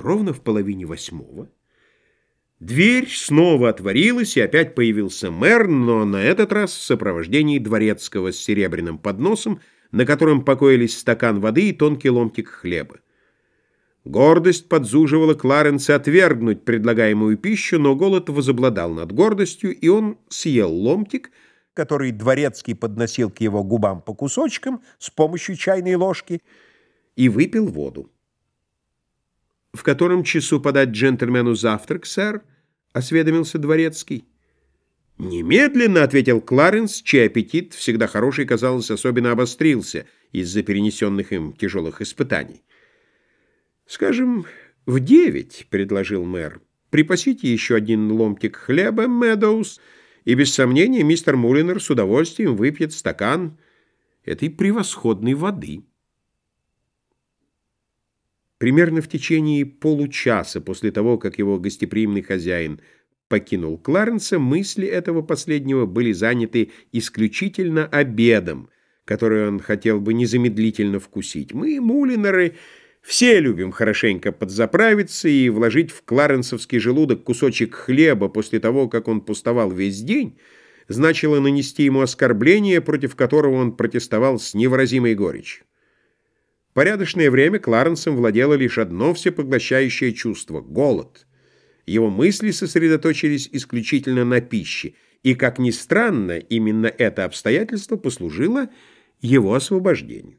Ровно в половине восьмого дверь снова отворилась, и опять появился мэр, но на этот раз в сопровождении дворецкого с серебряным подносом, на котором покоились стакан воды и тонкий ломтик хлеба. Гордость подзуживала Кларенса отвергнуть предлагаемую пищу, но голод возобладал над гордостью, и он съел ломтик, который дворецкий подносил к его губам по кусочкам с помощью чайной ложки, и выпил воду. «В котором часу подать джентльмену завтрак, сэр?» — осведомился дворецкий. «Немедленно», — ответил Кларенс, чей аппетит, всегда хороший, казалось, особенно обострился из-за перенесенных им тяжелых испытаний. «Скажем, в девять», — предложил мэр. «Припасите еще один ломтик хлеба, Мэдоуз, и, без сомнения, мистер Мулинер с удовольствием выпьет стакан этой превосходной воды». Примерно в течение получаса после того, как его гостеприимный хозяин покинул Кларенса, мысли этого последнего были заняты исключительно обедом, который он хотел бы незамедлительно вкусить. Мы, мулинеры, все любим хорошенько подзаправиться и вложить в кларенсовский желудок кусочек хлеба после того, как он пустовал весь день, значило нанести ему оскорбление, против которого он протестовал с невыразимой горечью. Порядочное время Кларенсом владело лишь одно всепоглощающее чувство — голод. Его мысли сосредоточились исключительно на пище, и, как ни странно, именно это обстоятельство послужило его освобождению.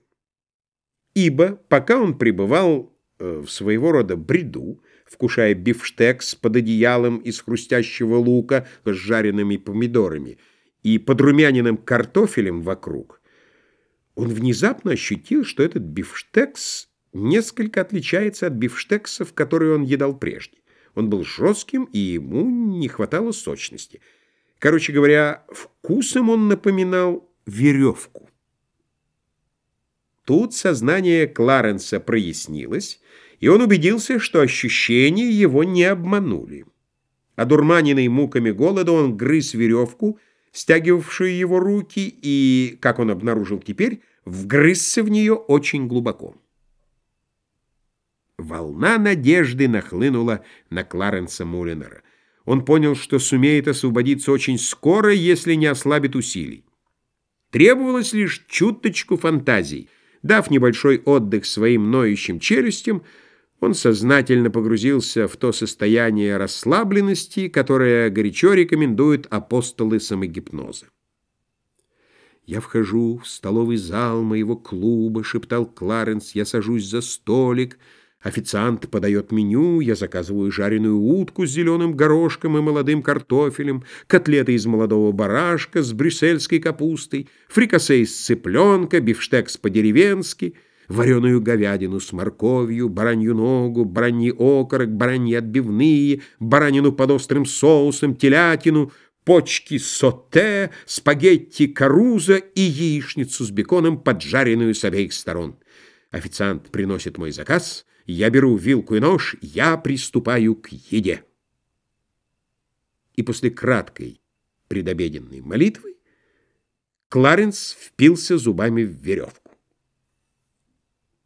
Ибо, пока он пребывал э, в своего рода бреду, вкушая бифштекс под одеялом из хрустящего лука с жареными помидорами и подрумяненным картофелем вокруг, он внезапно ощутил, что этот бифштекс несколько отличается от бифштексов, которые он едал прежде. Он был жестким, и ему не хватало сочности. Короче говоря, вкусом он напоминал веревку. Тут сознание Кларенса прояснилось, и он убедился, что ощущения его не обманули. Одурманенный муками голода он грыз веревку — стягивавшую его руки, и, как он обнаружил теперь, вгрызся в нее очень глубоко. Волна надежды нахлынула на Кларенса Мулинера. Он понял, что сумеет освободиться очень скоро, если не ослабит усилий. Требовалось лишь чуточку фантазий. Дав небольшой отдых своим ноющим челюстям, он сознательно погрузился в то состояние расслабленности, которое горячо рекомендуют апостолы самогипноза. «Я вхожу в столовый зал моего клуба», — шептал Кларенс, — «я сажусь за столик». Официант подает меню, я заказываю жареную утку с зеленым горошком и молодым картофелем, котлеты из молодого барашка с брюссельской капустой, фрикасе из цыпленка, бифштекс по-деревенски — вареную говядину с морковью, баранью ногу, бараний окорок, бараньи отбивные, баранину под острым соусом, телятину, почки соте, спагетти каруза и яичницу с беконом, поджаренную с обеих сторон. Официант приносит мой заказ, я беру вилку и нож, я приступаю к еде. И после краткой предобеденной молитвы Кларенс впился зубами в веревку.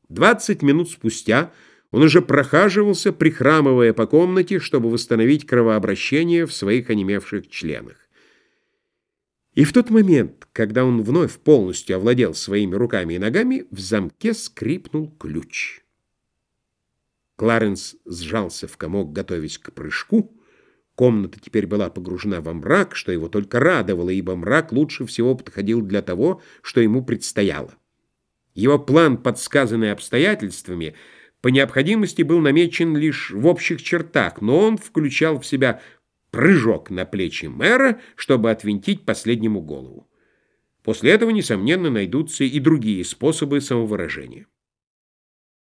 Двадцать минут спустя он уже прохаживался, прихрамывая по комнате, чтобы восстановить кровообращение в своих онемевших членах. И в тот момент, когда он вновь полностью овладел своими руками и ногами, в замке скрипнул ключ. Кларенс сжался в комок, готовясь к прыжку. Комната теперь была погружена во мрак, что его только радовало, ибо мрак лучше всего подходил для того, что ему предстояло. Его план, подсказанный обстоятельствами, по необходимости был намечен лишь в общих чертах, но он включал в себя прыжок на плечи мэра, чтобы отвинтить последнему голову. После этого, несомненно, найдутся и другие способы самовыражения.